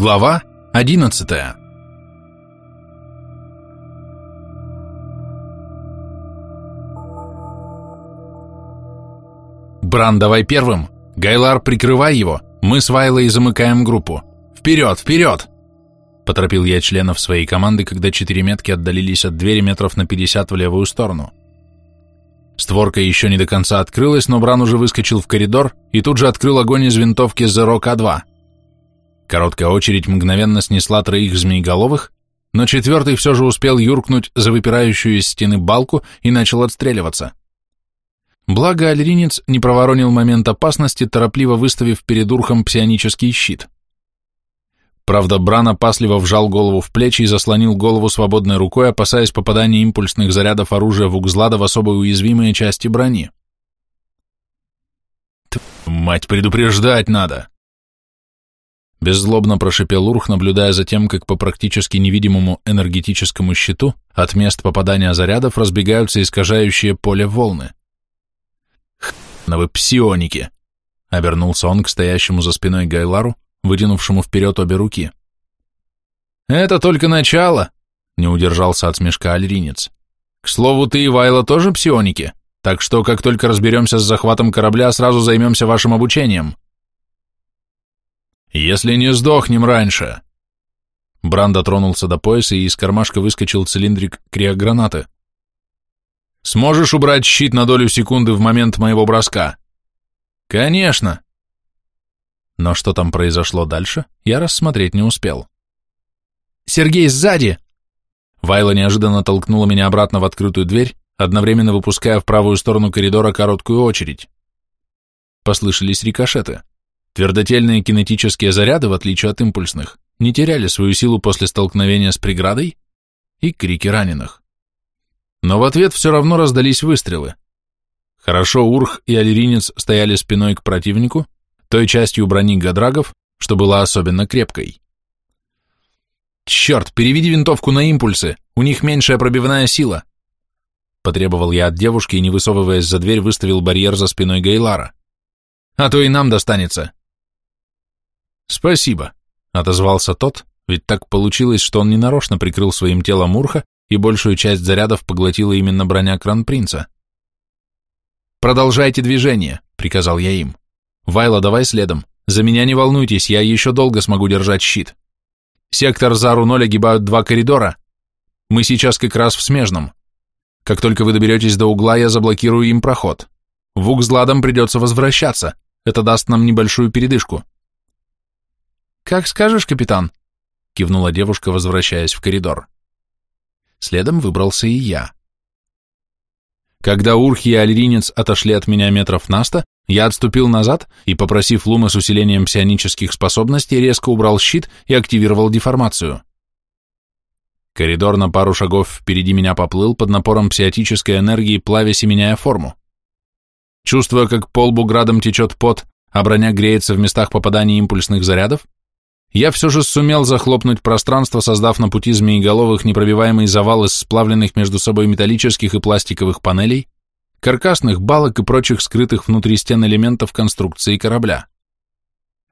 Глава 11 Бран, давай первым. Гайлар, прикрывай его. Мы с Вайлой замыкаем группу. Вперед, вперед! Поторопил я членов своей команды, когда четыре метки отдалились от двери метров на 50 в левую сторону. Створка еще не до конца открылась, но Бран уже выскочил в коридор и тут же открыл огонь из винтовки Zero К2. Короткая очередь мгновенно снесла троих змееголовых, но четвертый все же успел юркнуть за выпирающую из стены балку и начал отстреливаться. Благо альринец не проворонил момент опасности, торопливо выставив перед урхом псионический щит. Правда, Бран опасливо вжал голову в плечи и заслонил голову свободной рукой, опасаясь попадания импульсных зарядов оружия в Угзлада в особо уязвимые части брони. «Мать, предупреждать надо!» Беззлобно прошипел Урх, наблюдая за тем, как по практически невидимому энергетическому щиту от мест попадания зарядов разбегаются искажающие поле волны. «Хрена вы псионики!» — обернулся он к стоящему за спиной Гайлару, вытянувшему вперед обе руки. «Это только начало!» — не удержался от смешка альринец. «К слову, ты и Вайла тоже псионики, так что, как только разберемся с захватом корабля, сразу займемся вашим обучением». «Если не сдохнем раньше!» Бран дотронулся до пояса, и из кармашка выскочил цилиндрик криогранаты. «Сможешь убрать щит на долю секунды в момент моего броска?» «Конечно!» Но что там произошло дальше, я рассмотреть не успел. «Сергей, сзади!» Вайла неожиданно толкнула меня обратно в открытую дверь, одновременно выпуская в правую сторону коридора короткую очередь. Послышались рикошеты. Твердотельные кинетические заряды, в отличие от импульсных, не теряли свою силу после столкновения с преградой и крики раненых. Но в ответ все равно раздались выстрелы. Хорошо Урх и Алиринец стояли спиной к противнику, той частью брони гадрагов, что была особенно крепкой. «Черт, переведи винтовку на импульсы, у них меньшая пробивная сила!» Потребовал я от девушки и, не высовываясь за дверь, выставил барьер за спиной Гейлара. «А то и нам достанется!» «Спасибо», — отозвался тот, ведь так получилось, что он ненарочно прикрыл своим телом Урха, и большую часть зарядов поглотила именно броня Кронпринца. «Продолжайте движение», — приказал я им. «Вайла, давай следом. За меня не волнуйтесь, я еще долго смогу держать щит. Сектор Зару-0 огибают два коридора. Мы сейчас как раз в смежном. Как только вы доберетесь до угла, я заблокирую им проход. В Угзладом придется возвращаться. Это даст нам небольшую передышку. «Как скажешь, капитан», — кивнула девушка, возвращаясь в коридор. Следом выбрался и я. Когда Урхи и Альринец отошли от меня метров на сто, я отступил назад и, попросив Лума с усилением псионических способностей, резко убрал щит и активировал деформацию. Коридор на пару шагов впереди меня поплыл под напором псиотической энергии, плавясь и меняя форму. Чувствуя, как по лбу градом течет пот, а броня греется в местах попадания импульсных зарядов, я все же сумел захлопнуть пространство, создав на пути змееголовых непробиваемый завал из сплавленных между собой металлических и пластиковых панелей, каркасных балок и прочих скрытых внутри стен элементов конструкции корабля.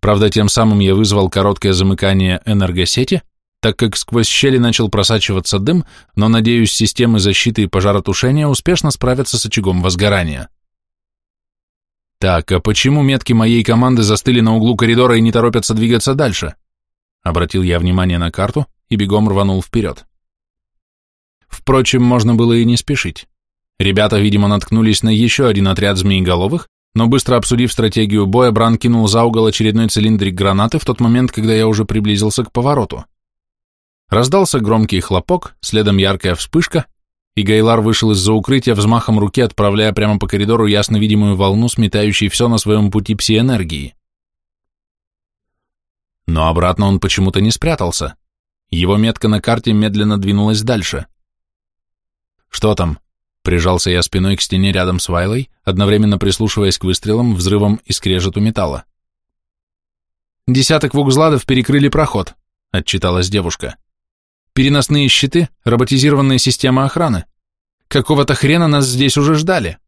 Правда, тем самым я вызвал короткое замыкание энергосети, так как сквозь щели начал просачиваться дым, но, надеюсь, системы защиты и пожаротушения успешно справятся с очагом возгорания. Так, а почему метки моей команды застыли на углу коридора и не торопятся двигаться дальше? Обратил я внимание на карту и бегом рванул вперед. Впрочем, можно было и не спешить. Ребята, видимо, наткнулись на еще один отряд змееголовых, но быстро обсудив стратегию боя, Бран кинул за угол очередной цилиндрик гранаты в тот момент, когда я уже приблизился к повороту. Раздался громкий хлопок, следом яркая вспышка, и Гайлар вышел из-за укрытия взмахом руки, отправляя прямо по коридору ясно видимую волну, сметающей все на своем пути пси-энергии. Но обратно он почему-то не спрятался. Его метка на карте медленно двинулась дальше. «Что там?» Прижался я спиной к стене рядом с Вайлой, одновременно прислушиваясь к выстрелам, взрывам и скрежету металла. «Десяток вугзладов перекрыли проход», — отчиталась девушка. Переносные щиты, роботизированная система охраны. Какого-то хрена нас здесь уже ждали.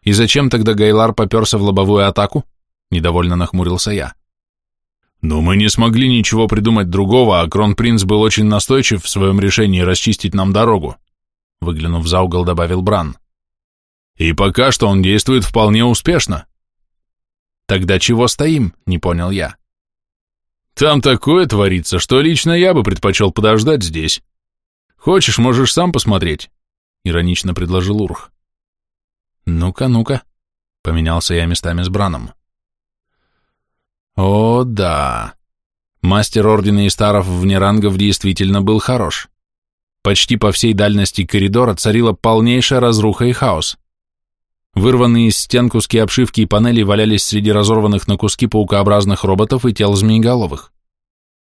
И зачем тогда Гайлар поперся в лобовую атаку? Недовольно нахмурился я. Но мы не смогли ничего придумать другого, а Кронпринц был очень настойчив в своем решении расчистить нам дорогу, выглянув за угол, добавил Бран. И пока что он действует вполне успешно. Тогда чего стоим, не понял я. Там такое творится, что лично я бы предпочел подождать здесь. Хочешь, можешь сам посмотреть, иронично предложил Урх. Ну-ка, ну-ка, поменялся я местами с Браном. О, да. Мастер Ордена Истаров вне рангов действительно был хорош. Почти по всей дальности коридора царила полнейшая разруха и хаос. Вырванные из стен куски обшивки и панелей валялись среди разорванных на куски паукообразных роботов и тел змееголовых.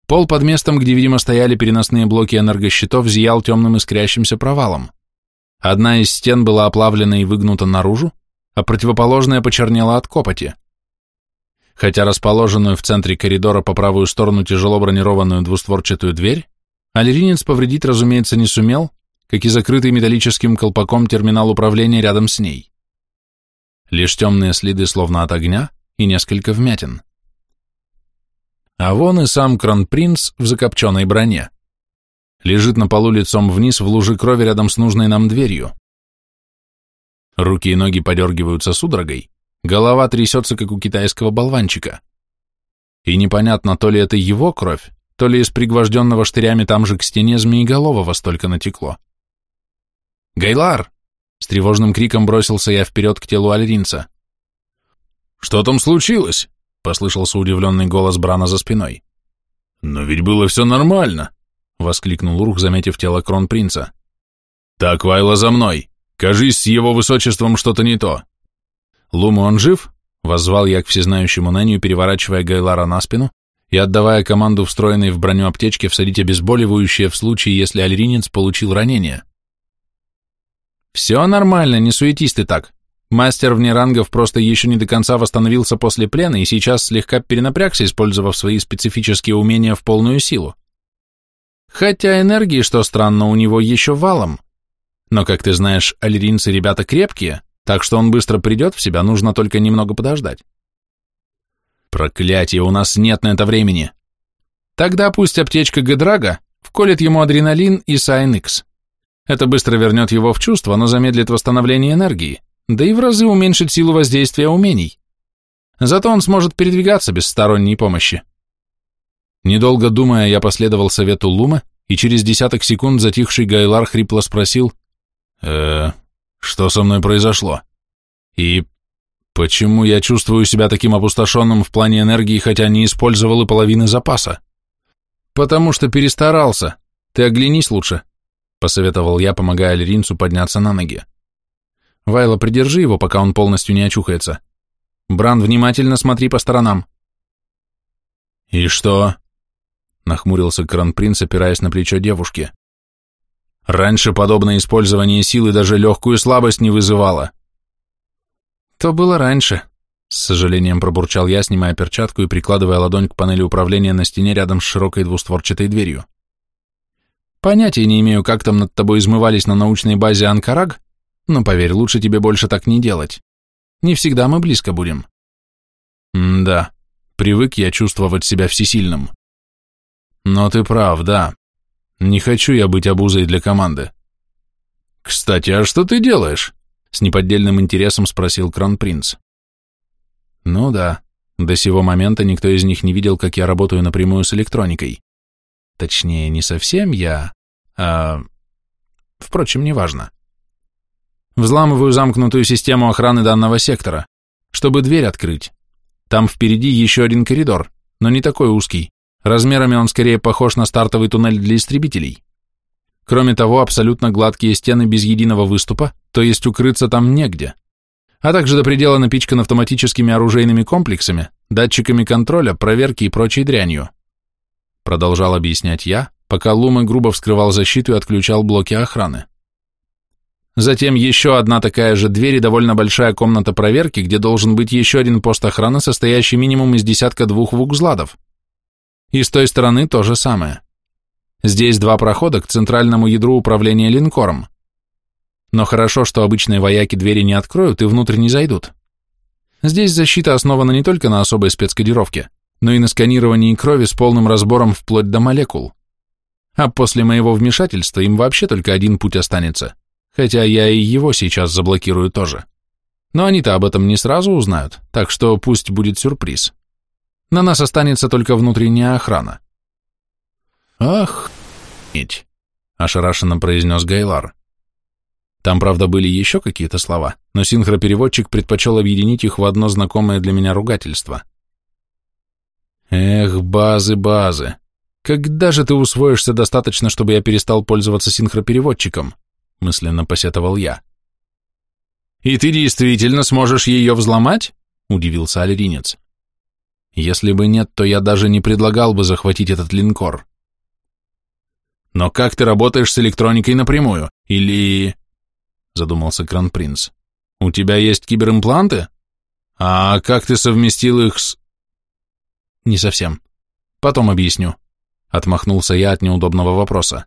Пол под местом, где, видимо, стояли переносные блоки энергощитов, зиял темным искрящимся провалом. Одна из стен была оплавлена и выгнута наружу, а противоположная почернела от копоти хотя расположенную в центре коридора по правую сторону тяжело бронированную двустворчатую дверь аллеринец повредить, разумеется, не сумел, как и закрытый металлическим колпаком терминал управления рядом с ней. Лишь темные следы словно от огня и несколько вмятин. А вон и сам кронпринц в закопченной броне. Лежит на полу лицом вниз в луже крови рядом с нужной нам дверью. Руки и ноги подергиваются судорогой, Голова трясется, как у китайского болванчика. И непонятно, то ли это его кровь, то ли из пригвожденного штырями там же к стене змееголового столько натекло. «Гайлар!» — с тревожным криком бросился я вперед к телу альринца. «Что там случилось?» — послышался удивленный голос Брана за спиной. «Но ведь было все нормально!» — воскликнул Урх, заметив тело кронпринца. «Так, Вайла, за мной! Кажись, с его высочеством что-то не то!» «Лума, он жив?» — воззвал я к всезнающему Нэнью, переворачивая Гайлара на спину и отдавая команду встроенной в броню аптечке всадить обезболивающее в случае, если альринец получил ранение. «Все нормально, не суетись ты так. Мастер вне рангов просто еще не до конца восстановился после плена и сейчас слегка перенапрягся, использовав свои специфические умения в полную силу. Хотя энергии, что странно, у него еще валом. Но, как ты знаешь, альринцы ребята крепкие, так что он быстро придет в себя, нужно только немного подождать. Проклятие, у нас нет на это времени. Тогда пусть аптечка Гедрага вколет ему адреналин и Сайникс. Это быстро вернет его в чувство, но замедлит восстановление энергии, да и в разы уменьшит силу воздействия умений. Зато он сможет передвигаться без сторонней помощи. Недолго думая, я последовал совету Лума, и через десяток секунд затихший Гайлар хрипло спросил, «Э, что со мной произошло? И почему я чувствую себя таким опустошенным в плане энергии, хотя не использовал и половины запаса? Потому что перестарался. Ты оглянись лучше, посоветовал я, помогая Альринцу подняться на ноги. Вайла, придержи его, пока он полностью не очухается. Бран, внимательно смотри по сторонам. И что? Нахмурился Кронпринц, опираясь на плечо девушки. Раньше подобное использование силы даже легкую слабость не вызывало. То было раньше, с сожалением пробурчал я, снимая перчатку и прикладывая ладонь к панели управления на стене рядом с широкой двустворчатой дверью. Понятия не имею, как там над тобой измывались на научной базе Анкараг, но поверь, лучше тебе больше так не делать. Не всегда мы близко будем. М да, привык я чувствовать себя всесильным. Но ты прав, да. Не хочу я быть обузой для команды. Кстати, а что ты делаешь? С неподдельным интересом спросил Кронпринц. Ну да, до сего момента никто из них не видел, как я работаю напрямую с электроникой. Точнее, не совсем я, а... Впрочем, неважно. Взламываю замкнутую систему охраны данного сектора, чтобы дверь открыть. Там впереди еще один коридор, но не такой узкий. Размерами он скорее похож на стартовый туннель для истребителей. Кроме того, абсолютно гладкие стены без единого выступа, то есть укрыться там негде. А также до предела напичкан автоматическими оружейными комплексами, датчиками контроля, проверки и прочей дрянью. Продолжал объяснять я, пока Лума грубо вскрывал защиту и отключал блоки охраны. Затем еще одна такая же дверь и довольно большая комната проверки, где должен быть еще один пост охраны, состоящий минимум из десятка двух вукзладов. И с той стороны то же самое. Здесь два прохода к центральному ядру управления линкором. Но хорошо, что обычные вояки двери не откроют и внутрь не зайдут. Здесь защита основана не только на особой спецкодировке, но и на сканировании крови с полным разбором вплоть до молекул. А после моего вмешательства им вообще только один путь останется, хотя я и его сейчас заблокирую тоже. Но они-то об этом не сразу узнают, так что пусть будет сюрприз. На нас останется только внутренняя охрана. «Ах, ить!» — ошарашенно произнес Гайлар. Там, правда, были еще какие-то слова, но синхропереводчик предпочел объединить их в одно знакомое для меня ругательство. «Эх, базы, базы! Когда же ты усвоишься достаточно, чтобы я перестал пользоваться синхропереводчиком?» — мысленно посетовал я. «И ты действительно сможешь ее взломать?» — удивился альринец. «Если бы нет, то я даже не предлагал бы захватить этот линкор». «Но как ты работаешь с электроникой напрямую? Или...» — задумался Кронпринц. «У тебя есть киберимпланты? А как ты совместил их с...» «Не совсем. Потом объясню», — отмахнулся я от неудобного вопроса.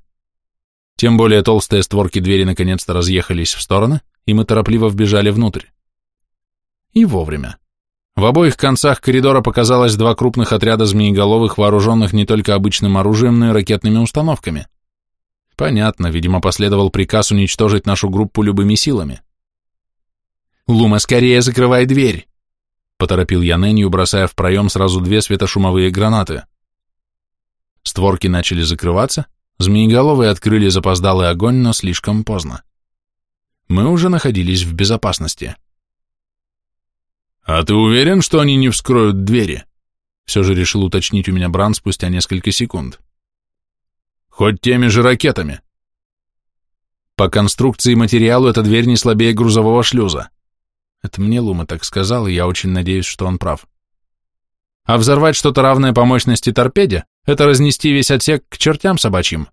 Тем более толстые створки двери наконец-то разъехались в стороны, и мы торопливо вбежали внутрь. И вовремя. В обоих концах коридора показалось два крупных отряда змееголовых, вооруженных не только обычным оружием, но и ракетными установками. Понятно, видимо, последовал приказ уничтожить нашу группу любыми силами. «Лума, скорее закрывай дверь!» Поторопил я Нэнью, бросая в проем сразу две светошумовые гранаты. Створки начали закрываться, змееголовые открыли запоздалый огонь, но слишком поздно. Мы уже находились в безопасности. «А ты уверен, что они не вскроют двери?» Все же решил уточнить у меня Бран спустя несколько секунд. Хоть теми же ракетами. По конструкции и материалу эта дверь не слабее грузового шлюза. Это мне Лума так сказал, и я очень надеюсь, что он прав. А взорвать что-то равное по мощности торпеде — это разнести весь отсек к чертям собачьим.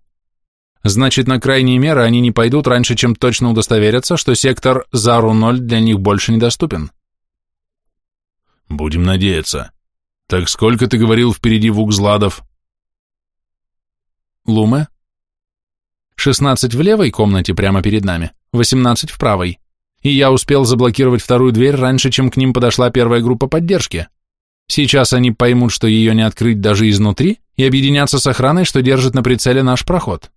Значит, на крайние меры они не пойдут раньше, чем точно удостоверятся, что сектор Зару-0 для них больше недоступен. Будем надеяться. Так сколько ты говорил впереди Вукзладов? Луме? 16 в левой комнате прямо перед нами, 18 в правой. И я успел заблокировать вторую дверь раньше, чем к ним подошла первая группа поддержки. Сейчас они поймут, что ее не открыть даже изнутри, и объединятся с охраной, что держит на прицеле наш проход.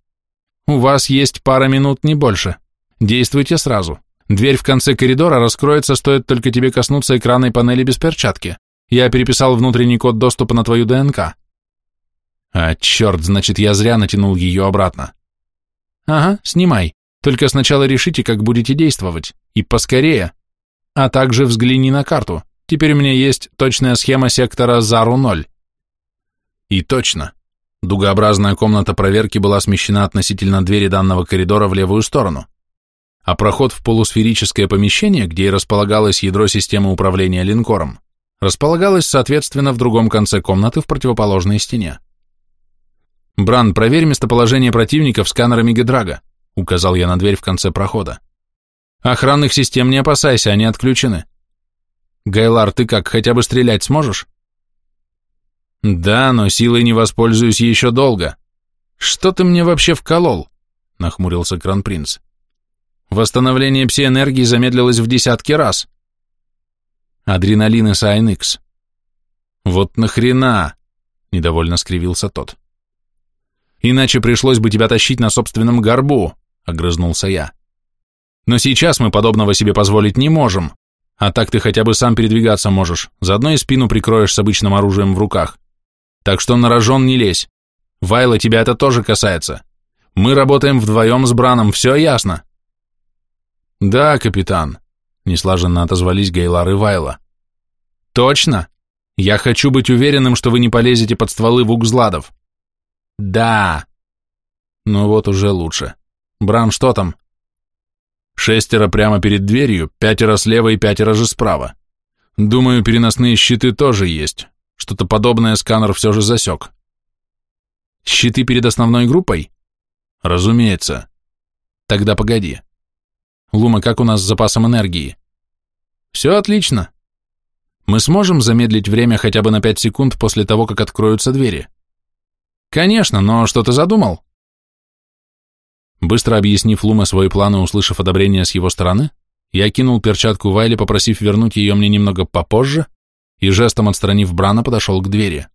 У вас есть пара минут, не больше. Действуйте сразу. Дверь в конце коридора раскроется, стоит только тебе коснуться экранной панели без перчатки. Я переписал внутренний код доступа на твою ДНК. А, черт, значит, я зря натянул ее обратно. Ага, снимай. Только сначала решите, как будете действовать. И поскорее. А также взгляни на карту. Теперь у меня есть точная схема сектора Зару-0. И точно. Дугообразная комната проверки была смещена относительно двери данного коридора в левую сторону. А проход в полусферическое помещение, где и располагалось ядро системы управления линкором, располагалось, соответственно, в другом конце комнаты в противоположной стене. «Бран, проверь местоположение противников сканерами Гедрага», — указал я на дверь в конце прохода. «Охранных систем не опасайся, они отключены». «Гайлар, ты как, хотя бы стрелять сможешь?» «Да, но силой не воспользуюсь еще долго. Что ты мне вообще вколол?» — нахмурился Кронпринц. «Восстановление пси-энергии замедлилось в десятки раз». «Адреналин и Сайн-Икс». «Вот нахрена?» — недовольно скривился тот. Иначе пришлось бы тебя тащить на собственном горбу, огрызнулся я. Но сейчас мы подобного себе позволить не можем. А так ты хотя бы сам передвигаться можешь, заодно и спину прикроешь с обычным оружием в руках. Так что на рожон не лезь. Вайла, тебя это тоже касается. Мы работаем вдвоем с Браном, все ясно? Да, капитан, неслаженно отозвались Гейлар и Вайла. Точно? Я хочу быть уверенным, что вы не полезете под стволы вукзладов. Да. Ну вот уже лучше. Бран, что там? Шестеро прямо перед дверью, пятеро слева и пятеро же справа. Думаю, переносные щиты тоже есть. Что-то подобное сканер все же засек. Щиты перед основной группой? Разумеется. Тогда погоди. Лума, как у нас с запасом энергии? Все отлично. Мы сможем замедлить время хотя бы на пять секунд после того, как откроются двери? «Конечно, но что ты задумал?» Быстро объяснив Луме свои планы, услышав одобрение с его стороны, я кинул перчатку Вайле, попросив вернуть ее мне немного попозже, и жестом отстранив Брана подошел к двери.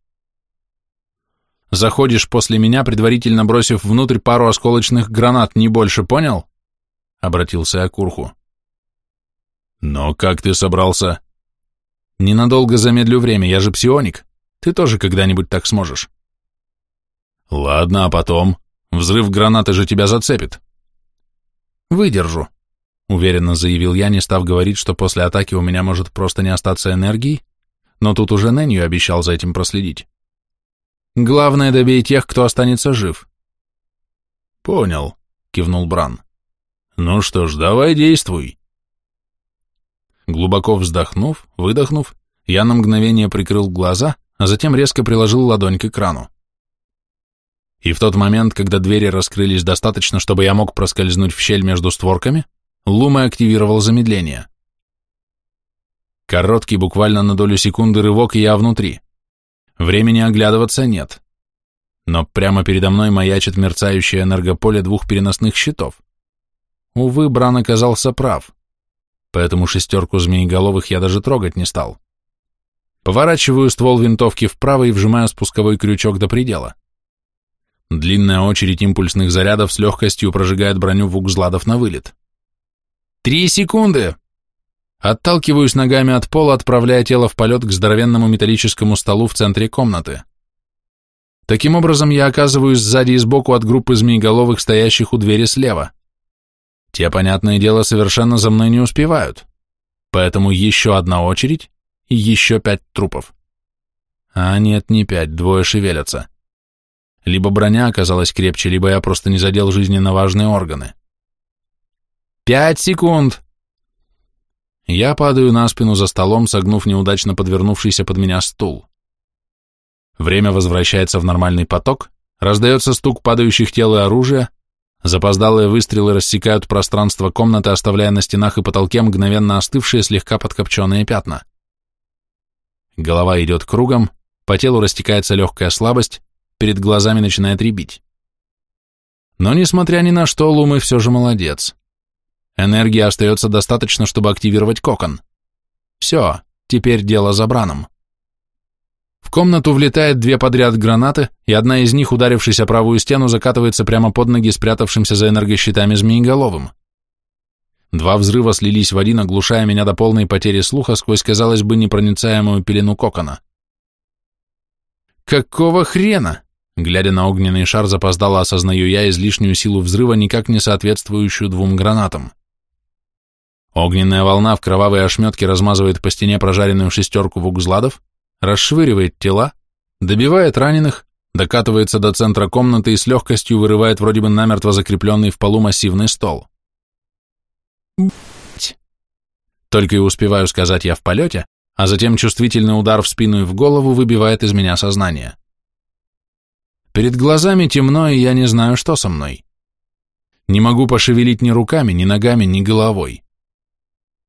заходишь после меня, предварительно бросив внутрь пару осколочных гранат, не больше, понял? Обратился я к Урху. Но как ты собрался? Ненадолго замедлю время, я же псионик. Ты тоже когда-нибудь так сможешь. Ладно, а потом? Взрыв гранаты же тебя зацепит. Выдержу, уверенно заявил я, не став говорить, что после атаки у меня может просто не остаться энергии, но тут уже Нэнью обещал за этим проследить. Главное, добей тех, кто останется жив. Понял, кивнул Бран. Ну что ж, давай действуй. Глубоко вздохнув, выдохнув, я на мгновение прикрыл глаза, а затем резко приложил ладонь к экрану. И в тот момент, когда двери раскрылись достаточно, чтобы я мог проскользнуть в щель между створками, Лума активировал замедление. Короткий, буквально на долю секунды рывок, и я внутри. Времени оглядываться нет. Но прямо передо мной маячит мерцающее энергополе двух переносных щитов. Увы, Бран оказался прав. Поэтому шестерку змееголовых я даже трогать не стал. Поворачиваю ствол винтовки вправо и вжимаю спусковой крючок до предела. Длинная очередь импульсных зарядов с легкостью прожигает броню вукзладов на вылет. «Три секунды!» Отталкиваюсь ногами от пола, отправляя тело в полет к здоровенному металлическому столу в центре комнаты. Таким образом, я оказываюсь сзади и сбоку от группы змееголовых, стоящих у двери слева. Те, понятное дело, совершенно за мной не успевают. Поэтому еще одна очередь и еще пять трупов. А нет, не пять, двое шевелятся. Либо броня оказалась крепче, либо я просто не задел жизненно важные органы. «Пять секунд!» Я падаю на спину за столом, согнув неудачно подвернувшийся под меня стул. Время возвращается в нормальный поток, раздается стук падающих тел и оружия, запоздалые выстрелы рассекают пространство комнаты, оставляя на стенах и потолке мгновенно остывшие слегка подкопченные пятна. Голова идет кругом, по телу растекается легкая слабость, перед глазами начинает рябить. Но, несмотря ни на что, Лумы все же молодец. Энергии остается достаточно, чтобы активировать кокон. Все, теперь дело за Браном. В комнату влетает две подряд гранаты, и одна из них, ударившись о правую стену, закатывается прямо под ноги спрятавшимся за энергощитами змееголовым. Два взрыва слились в один, оглушая меня до полной потери слуха сквозь, казалось бы, непроницаемую пелену кокона. «Какого хрена?» Глядя на огненный шар, запоздало осознаю я излишнюю силу взрыва, никак не соответствующую двум гранатам. Огненная волна в кровавые ошметки размазывает по стене прожаренную шестерку вугзладов, расшвыривает тела, добивает раненых, докатывается до центра комнаты и с легкостью вырывает вроде бы намертво закрепленный в полу массивный стол. Только и успеваю сказать я в полете, а затем чувствительный удар в спину и в голову выбивает из меня сознание. Перед глазами темно, и я не знаю, что со мной. Не могу пошевелить ни руками, ни ногами, ни головой.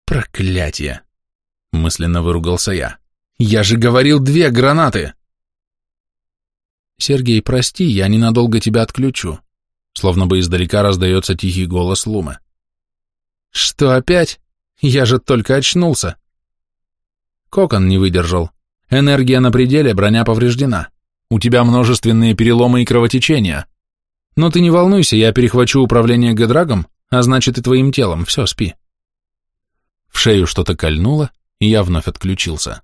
Проклятие! Мысленно выругался я. Я же говорил две гранаты! Сергей, прости, я ненадолго тебя отключу. Словно бы издалека раздается тихий голос Лумы. Что опять? Я же только очнулся. Кокон не выдержал. Энергия на пределе, броня повреждена. У тебя множественные переломы и кровотечения. Но ты не волнуйся, я перехвачу управление Гедрагом, а значит и твоим телом, все, спи. В шею что-то кольнуло, и я вновь отключился.